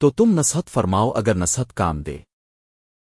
تو تم نصحت فرماؤ اگر نصحت کام دے۔